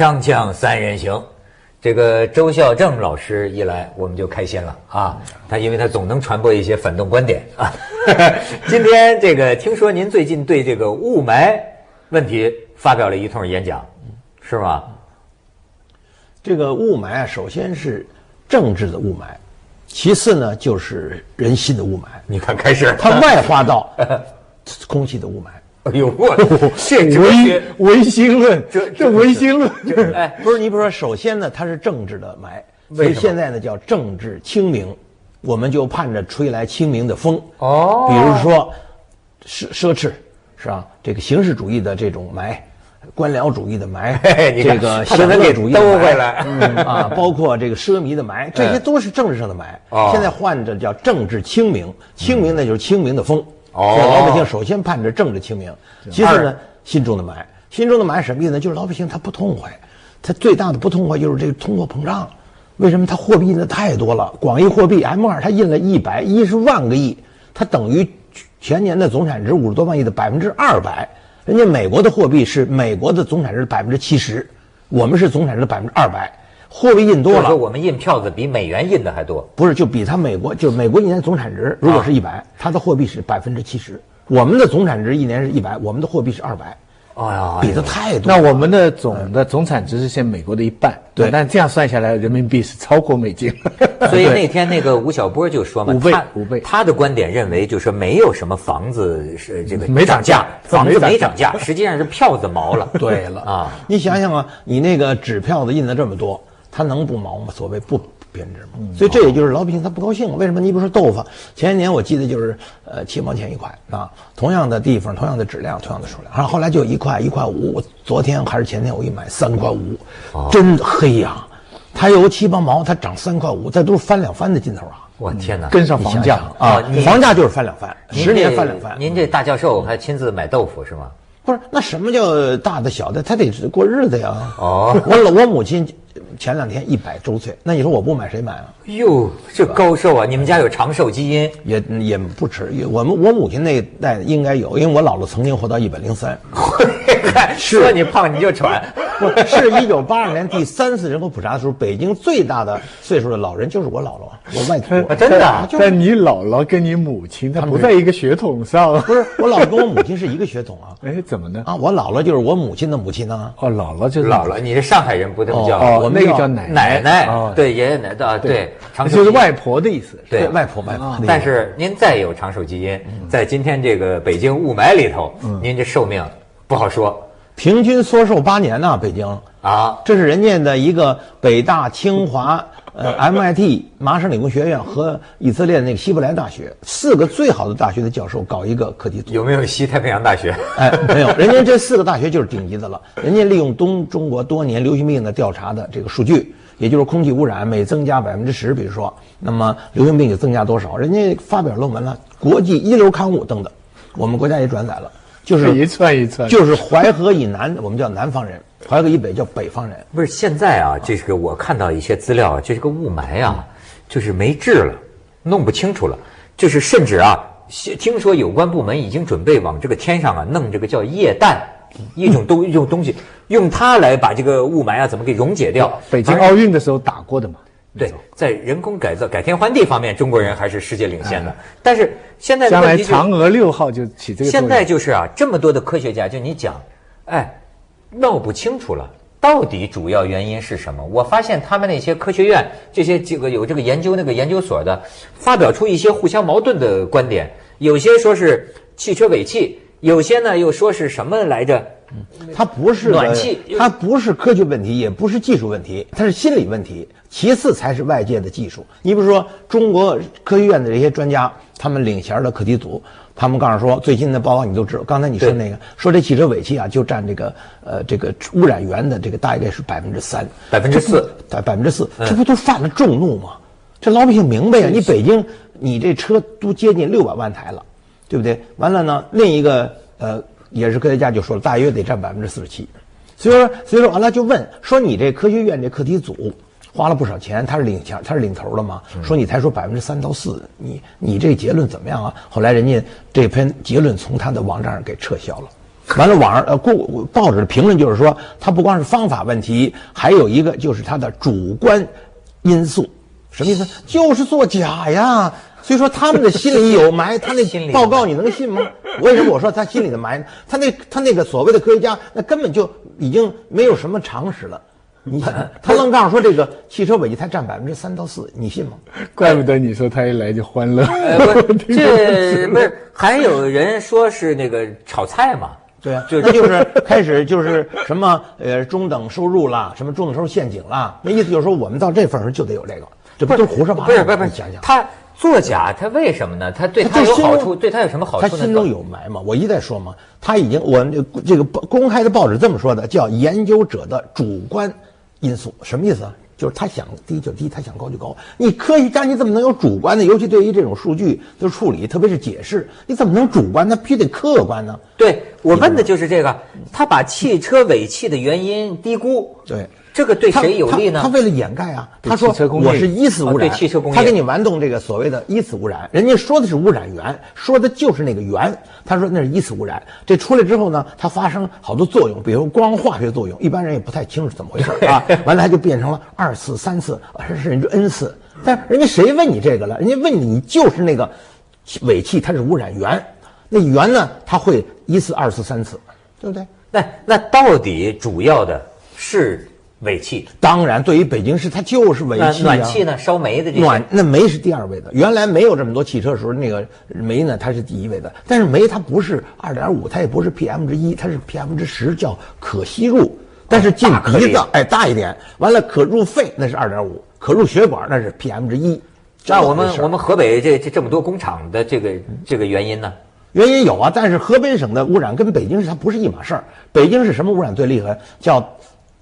锵锵三人行，这个周孝正老师一来，我们就开心了啊！他因为他总能传播一些反动观点啊。今天这个听说您最近对这个雾霾问题发表了一通演讲，是吗？这个雾霾啊，首先是政治的雾霾，其次呢就是人心的雾霾。你看，开始它外化到 空气的雾霾。哎呦 我，这哲唯学唯心论，这这唯心论，哎，不是，你比如说，首先呢，它是政治的霾，所以现在呢叫政治清明，我们就盼着吹来清明的风。哦比如说奢奢侈，是吧？这个形式主义的这种霾，官僚主义的霾这个他都能给享乐主义的兜霾回来嗯啊，包括这个奢靡的霾，这些都是政治上的霾。哦现在换着叫政治清明，清明呢就是清明的风。哦所以老百姓首先盼着政治清明，其次呢心中的霾，心中的霾什么意思呢？就是老百姓他不痛快，他最大的不痛快就是这个通货膨胀。为什么？他货币印的太多了，广义货币 M 二它印了一百一十万个亿，它等于全年的总产值五十多万亿的百分之二百。人家美国的货币是美国的总产值百分之七十，我们是总产值的百分之二百，货币印多了就我们印票子比美元印的还多。不是，就比它美国，就是美国一年总产值如果是一百、它的货币是百分之七十，我们的总产值一年是一百，我们的货币是二百，哎呀，比的太多。那我们的总的总产值是现美国的一半，对但这样算下来，人民币是超过美金。所以那天那个吴晓波就说嘛，五倍五倍他的观点认为，就是说没有什么房子是这个没涨价房子没涨价没涨价，实际上是票子毛了。对了啊，你想想啊，你那个纸票子印的这么多，它能不毛吗？所谓不贬值吗？所以这也就是老百姓他不高兴。为什么？你比如说豆腐，前些年我记得就是呃七毛钱一块啊，同样的地方，同样的质量，同样的数量，然后后来就一块一块五。我昨天还是前天我一买三块五，真黑呀、它有七八毛，它涨三块五，这都是翻两番的劲头啊！我天哪！跟上房价啊，房价就是翻两番，十年翻两番。您这大教授还亲自买豆腐是吗？不是，那什么叫大的小的？他得过日子呀。哦我老我母亲前两天一百周岁，那你说我不买谁买啊？哟，这高寿啊！你们家有长寿基因？也也不吃。也我们我母亲那一代应该有，因为我姥姥曾经活到一百零三，说你胖你就喘。不 是一九八二年第三次人口普查的时候，北京最大的岁数的老人就是我姥姥，我外婆。真的啊但你姥姥跟你母亲，她不在一个血统上。不是我姥姥跟我母亲是一个血统啊。哎，怎么呢？啊，我姥姥就是我母亲的母亲呢。哦，姥姥就是姥姥，你是上海人不这么叫？哦，我们那个叫奶奶奶哦，对爷爷奶奶啊，对，长寿就是外婆的意思。对外婆外婆。但是您再有长寿基因，在今天这个北京雾霾里头，您这寿命不好说平均缩寿八年呢，北京。啊。这是人家的一个北大、清华、呃 MIT、麻省理工学院和以色列那个希伯来大学四个最好的大学的教授搞一个课题组。有没有西太平洋大学？哎，没有，人家这四个大学就是顶级的了。人家利用东中国多年流行病的调查的这个数据，也就是空气污染每增加百分之十，比如说，那么流行病就增加多少？人家发表论文了，国际一流刊物等等，我们国家也转载了，就是一串一串就是淮河以南我们叫南方人，淮河以北叫北方人。不是，现在啊，这个我看到一些资料就是个雾霾啊，就是没治了，弄不清楚了，就是甚至啊，听说有关部门已经准备往这个天上啊弄这个叫液氮，一种东 一种东西，用它来把这个雾霾啊怎么给溶解掉。北京奥运的时候打过的嘛。对，在人工改造、改天换地方面，中国人还是世界领先的。但是现在的将来嫦娥六号就起这个作现。在就是啊，这么多的科学家，就你讲，哎，闹不清楚了，到底主要原因是什么？我发现他们那些科学院这些这个有这个研究那个研究所的，发表出一些互相矛盾的观点，有些说是汽车尾气，有些呢又说是什么来着？它不是暖气它不是科学问题，也不是技术问题，它是心理问题。其次才是外界的技术。你比如说，中国科学院的这些专家，他们领衔的课题组，他们告诉说，最新的报告你都知道。刚才你说那个，说这汽车尾气啊，就占这个呃这个污染源的这个大概是百分之三，4%百百分之四，这不都犯了众怒吗？这老百姓明白呀、你北京你这车都接近六百万台了，对不对？完了呢，另一个呃也是科学家就说了，大约得占百分之四十七。所以说，所以说完了就问说你这科学院这课题组花了不少钱，他是领钱他是领头的吗？说你才说百分之三到四，你你这结论怎么样啊？后来人家这篇结论从他的网站上给撤销了。完了，网上呃，过报纸的评论就是说，它不光是方法问题，还有一个就是它的主观因素。什么意思？就是作假呀。所以说他们的心里有埋，他那心里报告你能信吗？为什么我说他心里的埋？他那他那个所谓的科学家，那根本就已经没有什么常识了。你 他愣告诉说这个汽车尾气才占百分之三到四，你信吗？怪不得你说他一来就欢乐。这不是还有人说是那个炒菜嘛？对啊，就这就是开始就是什么呃中等收入啦，什么中等收入陷阱啦，那意思就是说我们到这份儿上就得有这个，这不都是胡说八道吗？不是不是不是，你想想，他作假，他为什么呢？他对他有好处，对他有什么好处呢？他心中有埋嘛？我一再说嘛，他已经我这个报公开的报纸这么说的，叫研究者的主观因素，什么意思啊？就是他想低就低，他想高就高。你科学家你怎么能有主观呢？尤其对于这种数据的处理，特别是解释，你怎么能主观呢？必须得客观呢。对我问的就是这个，他把汽车尾气的原因低估，对，这个对谁有利呢他？他为了掩盖啊，他说我是一次污染，啊对汽车工业他给你玩弄这个所谓的一次污染，人家说的是污染源，说的就是那个源，他说那是一次污染。这出来之后呢，它发生好多作用，比如光化学作用，一般人也不太清楚怎么回事啊。完了，它就变成了二次、三次，甚至 n 次。但人家谁问你这个了？人家问你，你就是那个尾气，它是污染源，那源呢，它会一次、二次、三次，对不对？那那到底主要的是尾气？当然，对于北京市，它就是尾气、啊。暖气呢？烧煤的这些暖那煤是第二位的，原来没有这么多汽车的时候，那个煤呢它是第一位的。但是煤它不是二点五，它也不是 PM 之一，它是 PM 之十，叫可吸入，但是进鼻子哎大一点，完了可入肺那是二点五，可入血管那是 PM 之一。那我们我们河北这这这么多工厂的这个这个原因呢？原因有啊，但是河北省的污染跟北京市它不是一码事儿。北京是什么污染最厉害？叫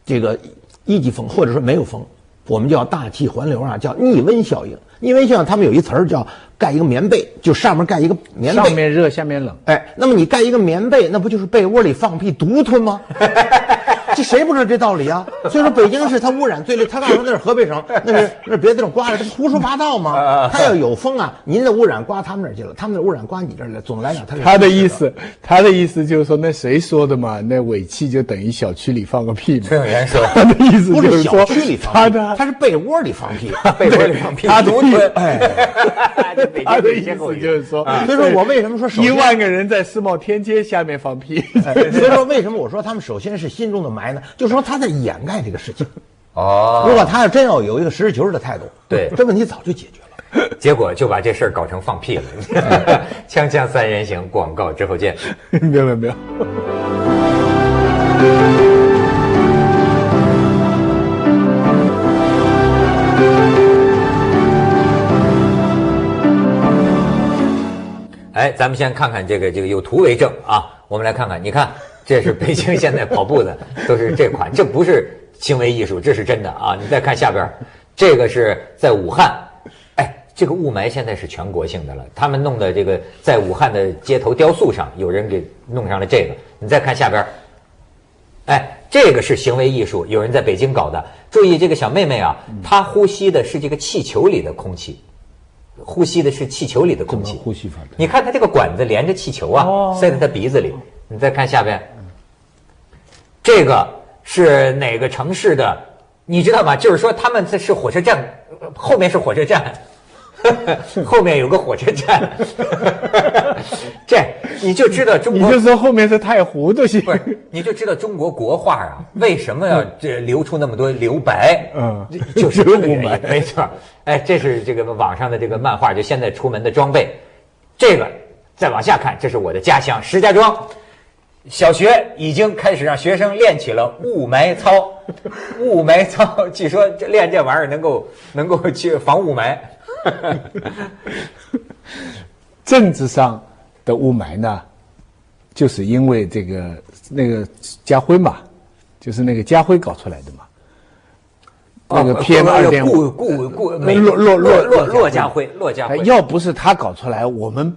这个一级风，或者说没有风，我们叫大气环流啊，叫逆温效应。逆温效应，他们有一词儿叫盖一个棉被，就上面盖一个棉被，上面热，下面冷。哎，那么你盖一个棉被，那不就是被窝里放屁独吞吗？这谁不知道这道理啊？所以说北京市它污染最厉，他告诉我那是河北省，那是那是别的地方刮的，这不胡说八道吗？他要有风啊，您的污染刮他们那儿去了，他们的污染刮你这儿来。总的来讲，他的意思，他的意思就是说，那谁说的嘛？那尾气就等于小区里放个屁嘛。崔永元说 他的意思不就是是说，小区里放屁，他的它是被窝里放屁。被窝里放屁，他的独吞。哎，北他的意思就是说，所以说我为什么说一万个人在世贸天阶下面放屁？所以说为什么我说他们首先是心中的就是说他在掩盖这个事情。哦，如果他要真要有一个实事求是的态度，对 这问题早就解决了。结果就把这事儿搞成放屁了。锵锵三人行，广告之后见。没有没有。哎，咱们先看看这个这个有图为证啊，我们来看看，你看，这是北京现在跑步的，都是这款，这不是行为艺术，这是真的啊！你再看下边，这个是在武汉，哎，这个雾霾现在是全国性的了，他们弄的这个在武汉的街头雕塑上，有人给弄上了这个，你再看下边，哎，这个是行为艺术，有人在北京搞的。注意，这个小妹妹啊，她呼吸的是这个气球里的空气，呼吸的是气球里的空气。呼吸法你看她这个管子连着气球啊，塞在她鼻子里。你再看下边，这个是哪个城市的？你知道吗？就是说他们这是火车站，呃后面是火车站，后面有个火车站，这你就知道中国你就说后面是太湖都行不。是，你就知道中国国画啊，为什么要这留出那么多留白？嗯就是这个原因雾霾 没错。哎，这是这个网上的这个漫画，就现在出门的装备。这个再往下看，这是我的家乡石家庄，小学已经开始让学生练起了雾霾操。雾霾操，据说这练这玩意儿能够能够去防雾霾。政治上的雾霾呢，就是因为这个那个家辉嘛，就是那个家辉搞出来的嘛。那个 PM 二点五，顾顾顾，骆骆骆骆骆骆骆家辉，骆家哎辉。要不是他搞出来，我们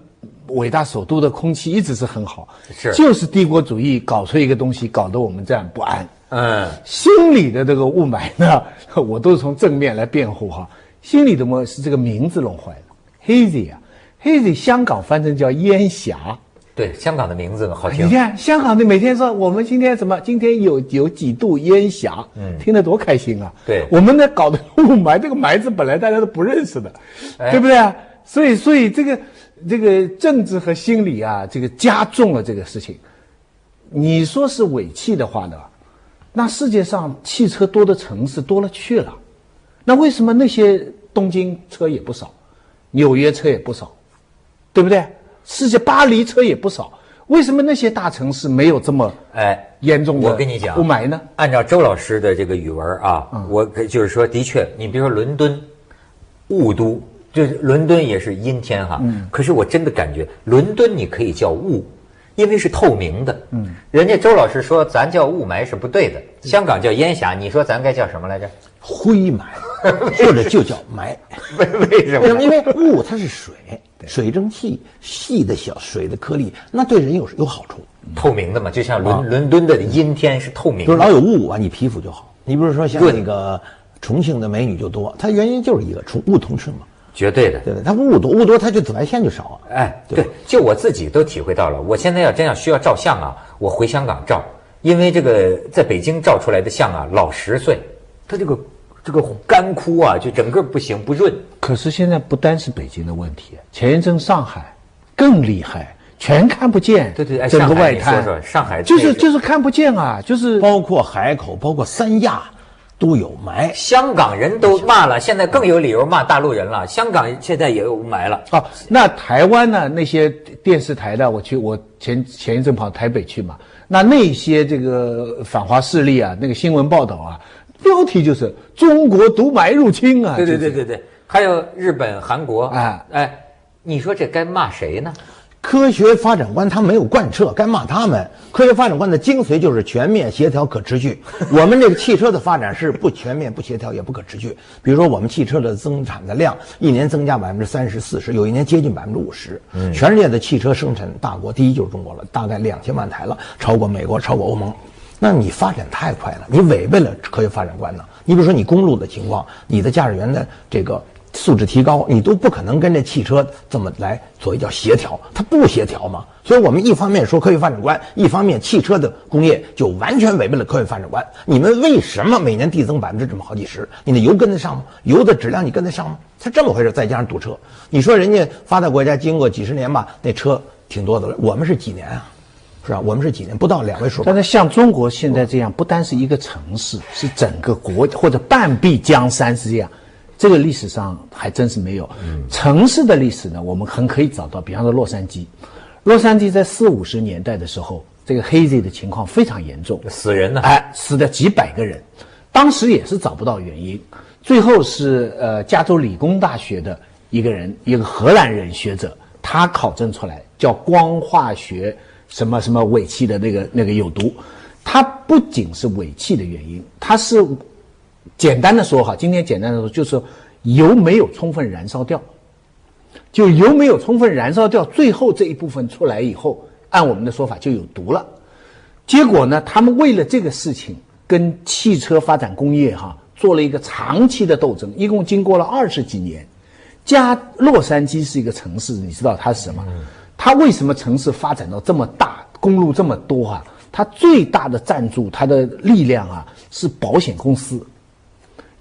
伟大首都的空气一直是很好。是就是帝国主义搞出一个东西，搞得我们这样不安。嗯，心理的这个雾霾呢，我都是从正面来辩护哈。心理的嘛是这个名字弄坏了，hazy 啊，hazy 香港翻成叫烟霞，对，香港的名字好听你。看香港的每天说我们今天什么？今天有有几度烟霞，嗯，听得多开心啊！对我们呢搞的雾霾，这个霾字本来大家都不认识的，哎对不对啊？所以所以这个这个政治和心理啊，这个加重了这个事情。你说是尾气的话呢，那世界上汽车多的城市多了去了，那为什么那些东京车也不少，纽约车也不少，对不对？世界巴黎车也不少，为什么那些大城市没有这么哎，严重的我跟你讲雾霾呢？按照周老师的这个语文啊，我可就是说，的确，你比如说伦敦，雾都，就是伦敦也是阴天哈。可是我真的感觉，伦敦你可以叫雾，因为是透明的。嗯，人家周老师说咱叫雾霾是不对的，香港叫烟霞，你说咱该叫什么来着？灰霾，或者就叫霾。为为什为什么？因为雾它是水，水蒸气细的小水的颗粒，那对人有有好处。透明的嘛，就像伦伦敦的阴天是透明就是。老有雾啊，你皮肤就好。你比如说像那个重庆的美女就多，它原因就是一个重雾同吃嘛，绝对的。对？它雾多，雾多它就紫外线就少啊。哎，对，就我自己都体会到了。我现在要真要需要照相啊，我回香港照，因为这个在北京照出来的相啊，老十岁，它这个这个干枯啊，就整个不行，不润。可是现在不单是北京的问题，前一阵上海更厉害，全看不见。对对哎整个外滩。上海就是就是看不见啊，就是包括海口，包括三亚，都有霾。香港人都骂了，现在更有理由骂大陆人了。香港现在也有雾霾了。哦，那台湾呢？那些电视台的，我去，我前前一阵跑台北去嘛，那那些这个反华势力啊，那个新闻报道啊，标题就是“中国毒霾入侵”啊，对对对对对，还有日本、韩国，啊哎，你说这该骂谁呢？科学发展观他没有贯彻，该骂他们。科学发展观的精髓就是全面、协调、可持续。我们这个汽车的发展是不全面、不协调，也不可持续。比如说，我们汽车的增产的量一年增加百分之三十、四十，有一年接近百分之五十。全世界的汽车生产大国第一就是中国了，大概两千万台了，超过美国，超过欧盟。那你发展太快了，你违背了科学发展观呢。你比如说，你公路的情况，你的驾驶员的这个素质提高，你都不可能跟这汽车这么来所谓叫协调，它不协调嘛。所以我们一方面说科学发展观，一方面汽车的工业就完全违背了科学发展观。你们为什么每年递增百分之这么好几十？你的油跟得上吗？油的质量你跟得上吗？它这么回事，再加上堵车，你说人家发达国家经过几十年吧，那车挺多的了，我们是几年啊？是吧？我们是几年？不到两位数。但是像中国现在这样，不单是一个城市，是整个国或者半壁江山是这样。这个历史上还真是没有。城市的历史呢，我们很可以找到，比方说洛杉矶，洛杉矶在四五十年代的时候，这个黑 z 的情况非常严重，死人呢？哎，死了几百个人，当时也是找不到原因，最后是呃加州理工大学的一个人，一个荷兰人学者，他考证出来叫光化学什么什么尾气的那个那个有毒，它不仅是尾气的原因，它是简单的说哈，今天简单的说就是油没有充分燃烧掉，就油没有充分燃烧掉，最后这一部分出来以后，按我们的说法就有毒了。结果呢，他们为了这个事情，跟汽车发展工业哈做了一个长期的斗争，一共经过了二十几年。加洛杉矶是一个城市，你知道它是什么？它为什么城市发展到这么大，公路这么多啊？它最大的赞助，它的力量啊是保险公司。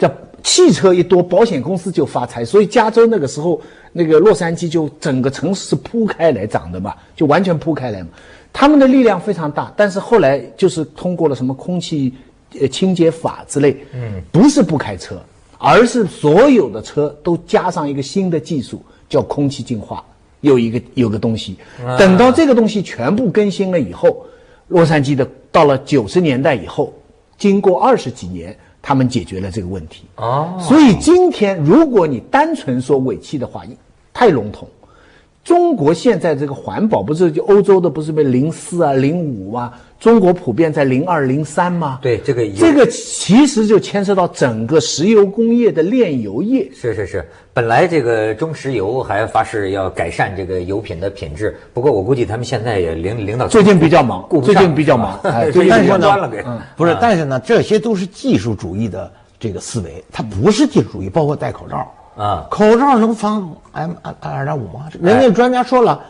这汽车一多，保险公司就发财，所以加州那个时候，那个洛杉矶就整个城市是铺开来涨的嘛，就完全铺开来嘛。他们的力量非常大，但是后来就是通过了什么空气呃清洁法之类，嗯，不是不开车，而是所有的车都加上一个新的技术，叫空气净化，有一个有个东西，等到这个东西全部更新了以后，洛杉矶的到了九十年代以后，经过二十几年。他们解决了这个问题哦所以今天如果你单纯说尾气的话，太笼统。中国现在这个环保不是就欧洲的不是被零四啊零五啊，中国普遍在零二零三吗？对这个有这个其实就牵涉到整个石油工业的炼油业。是是是，本来这个中石油还发誓要改善这个油品的品质，不过我估计他们现在也领领导最近比较忙最近比较忙哎最近但是呢关了给。不是，但是呢，这些都是技术主义的这个思维，它不是技术主义，包括戴口罩啊口罩能防 M 二二点五吗？人家专家说了，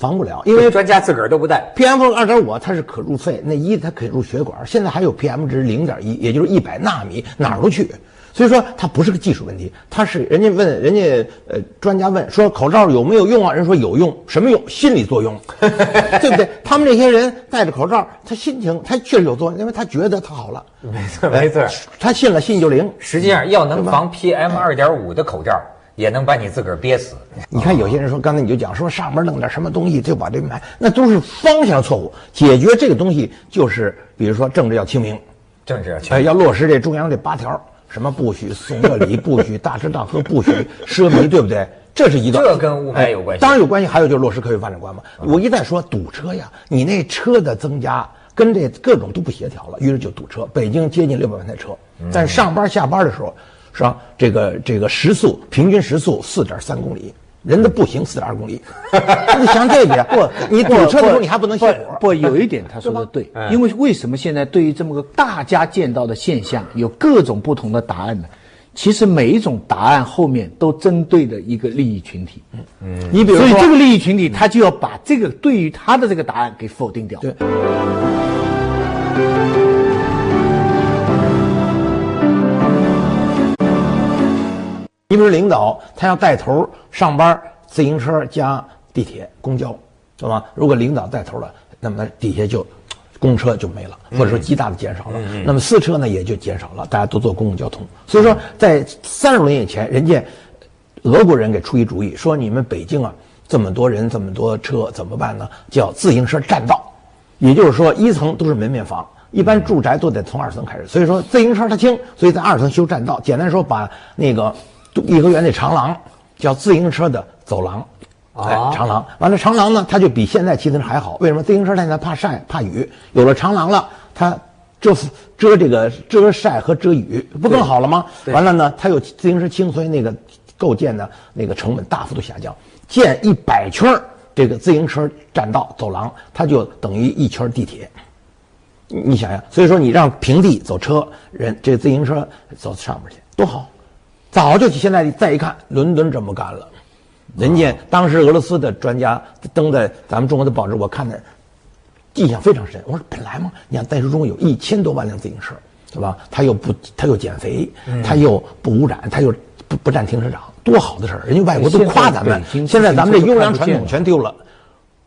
防不了，因为专家自个儿都不戴。PM 二点五它是可入肺，那一它可以入血管，现在还有 PM 值零点一，也就是一百纳米，哪儿都去。所以说它不是个技术问题，它是人家问人家呃专家问说口罩有没有用啊？人说有用，什么用？心理作用，对不对？他们这些人戴着口罩，他心情他确实有作用，因为他觉得他好了，没错，没错。他信了，信就灵。实际上，要能防 PM 二点五的口罩，也能把你自个儿憋死。你看有些人说，刚才你就讲说上面弄点什么东西就把这买，那都是方向错误。解决这个东西就是，比如说政治要清明，政治哎，要落实这中央这八条，什么不许送热礼，不许大吃大喝，不许奢靡，对不对？这是一个，这跟雾霾有关系哎当然有关系。还有就是落实科学发展观嘛。我一再说堵车呀，你那车的增加跟这各种都不协调了，于是就堵车。北京接近六百万台车，但是上班下班的时候，是吧？这个这个时速平均时速四点三公里。人的步行四点二公里，你想这个呀？不，你堵车的时候你还不能熄火。不，有一点 他说的对，因为为什么现在对于这么个大家见到的现象，有各种不同的答案呢？其实每一种答案后面都针对的一个利益群体。嗯，你比如说所以这个利益群体，他就要把这个对于他的这个答案给否定掉。对。你比如领导，他要带头上班，自行车加地铁、公交，对吗？如果领导带头了，那么底下就公车就没了，或者说极大的减少了。那么私车呢也就减少了，大家都坐公共交通。所以说，在三十多年以前，人家俄国人给出一主意，说你们北京啊这么多人，这么多车怎么办呢？叫自行车占道，也就是说一层都是门面房。一般住宅都得从二层开始，所以说自行车它轻，所以在二层修栈道。简单说，把那个颐和园那长廊叫自行车的走廊，哎，长廊。完了，长廊呢，它就比现在骑自行车还好。为什么？自行车现在怕晒怕雨，有了长廊了，它遮遮这个遮晒和遮雨，不更好了吗？完了呢，它又自行车轻，所以那个构建的那个成本大幅度下降。建一百圈这个自行车栈道走廊，它就等于一圈地铁。你想想，所以说你让平地走车人，这自行车走上面去多好，早就现在再一看，伦敦这么干了，人家当时俄罗斯的专家登在咱们中国的报纸，我看的印象非常深。我说本来嘛，你看在中国有一千多万辆自行车，对吧？他又不，他又减肥，他又不污染，他又不不占停车场，多好的事儿！人家外国都夸咱们，现在咱们这优良传统全丢了。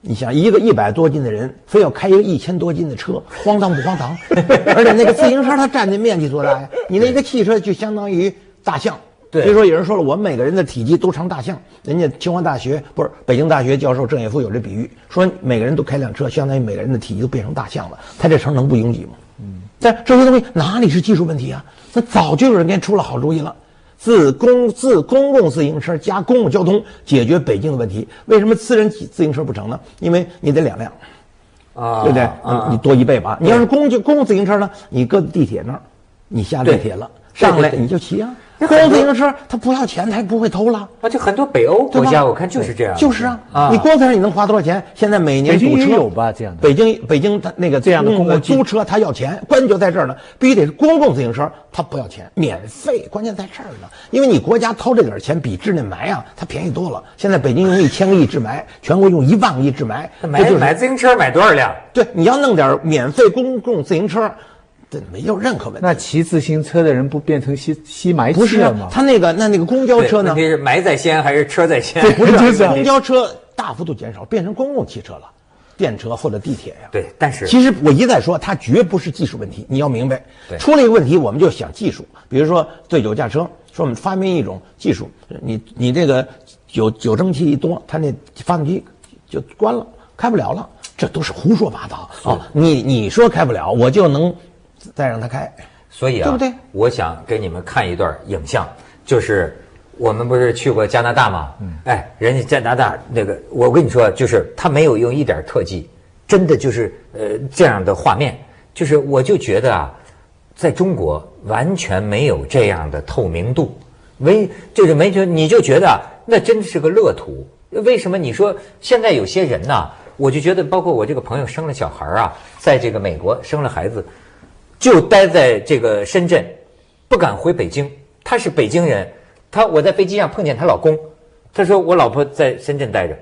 你想一个一百多斤的人，非要开一个一千多斤的车，荒唐不荒唐？而且那个自行车它占的面积多大呀？你那个汽车就相当于大象。对，所以说有人说了，我们每个人的体积都成大象。人家清华大学不是北京大学教授郑也夫有这比喻，说每个人都开辆车，相当于每个人的体积都变成大象了。他这城能不拥挤吗？嗯。但这些东西哪里是技术问题啊？那早就有人给出了好主意了。自公自公共自行车加公共交通解决北京的问题，为什么私人自行车不成呢？因为你得两辆，啊，对不对？啊，你多一倍吧。你要是公就公共自行车呢，你搁地铁那儿，你下地铁了，上来你就骑啊。公共自行车它不要钱，它也不会偷了。啊，就很多北欧国家我看就是这样，就是啊。啊，你公共自行车你能花多少钱？现在每年堵车有吧？这样的。北京北京它那个这样的公共租车它要钱，关键就在这儿呢，必须得是公共自行车，它不要钱，免费，关键在这儿呢。因为你国家掏这点钱比治那霾啊，它便宜多了。现在北京用一千个亿治霾，全国用一万个亿治霾，买买自行车买多少辆？对，你要弄点免费公共自行车。这没有任何问题。那骑自行车的人不变成吸吸霾不是了吗？他那个那那个公交车呢？问题是埋在先还是车在先？不是，就是公交车大幅度减少，变成公共汽车了，电车或者地铁呀。对，但是其实我一再说，它绝不是技术问题，你要明白。出了一个问题，我们就想技术，比如说醉酒驾车，说我们发明一种技术，你你这个酒酒蒸气一多，它那发动机就关了，开不了了，这都是胡说八道啊！你你说开不了，我就能。再让他开，所以啊，对不对？我想给你们看一段影像，就是我们不是去过加拿大吗？嗯，哎，人家加拿大那个，我跟你说，就是他没有用一点特技，真的就是呃这样的画面，就是我就觉得啊，在中国完全没有这样的透明度，没就是没觉你就觉得那真是个乐土。为什么你说现在有些人呐？我就觉得，包括我这个朋友生了小孩啊，在这个美国生了孩子。就待在这个深圳，不敢回北京。她是北京人，她我在飞机上碰见她老公，她说我老婆在深圳待着，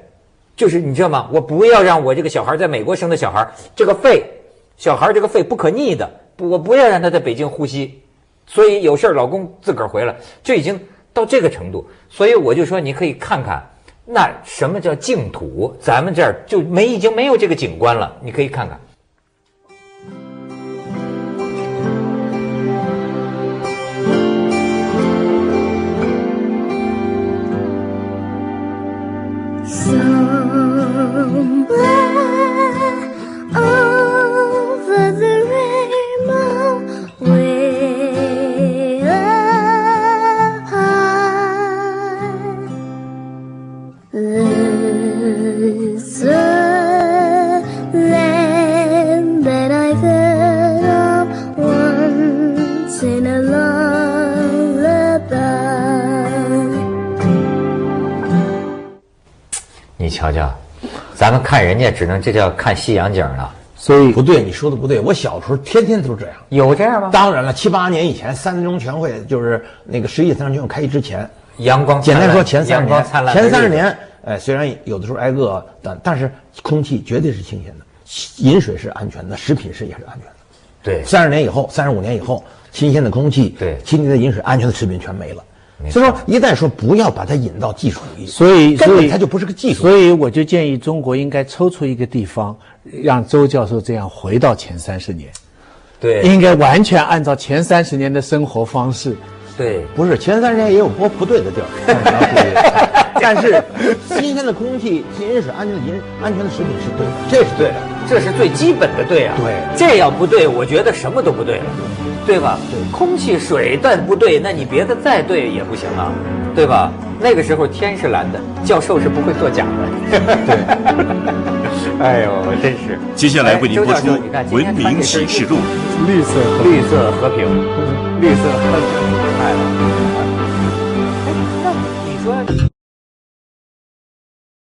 就是你知道吗？我不要让我这个小孩在美国生的小孩，这个肺，小孩这个肺不可逆的，不我不要让他在北京呼吸，所以有事儿老公自个儿回来，就已经到这个程度。所以我就说，你可以看看，那什么叫净土？咱们这儿就没已经没有这个景观了，你可以看看。走吧瞧瞧，咱们看人家只能这叫看西洋景了，所以不对，你说的不对。我小时候天天都这样。有这样吗？当然了，七八年以前，三中全会就是那个十一三中全会开议之前，阳光简单说前三十年，前三十年，哎，虽然有的时候挨饿，但但是空气绝对是清鲜的，饮水是安全的，食品是也是安全的。对三十年以后，三十五年以后，新鲜的空气，对清洁的饮水，安全的食品全没了。没所以说，一旦说不要把它引到技术主义，所以根所以本它就不是个技术。所以我就建议中国应该抽出一个地方，让周教授这样回到前三十年，对应该完全按照前三十年的生活方式。对，不是前三十年也有播不对的地儿，但是 新鲜的空气、饮水、安全的饮安全的食品是对的，这是对的。这是最基本的对啊。对这要不对，我觉得什么都不对了，对吧？对，空气、水但不对，那你别的再对也不行啊，对吧？那个时候天是蓝的，教授是不会作假的。对，哎呦，真是。接下来为您播出哎周教授你看《今天文明启示录》。绿色和绿色和平，绿色和平，太了。哎，那你说？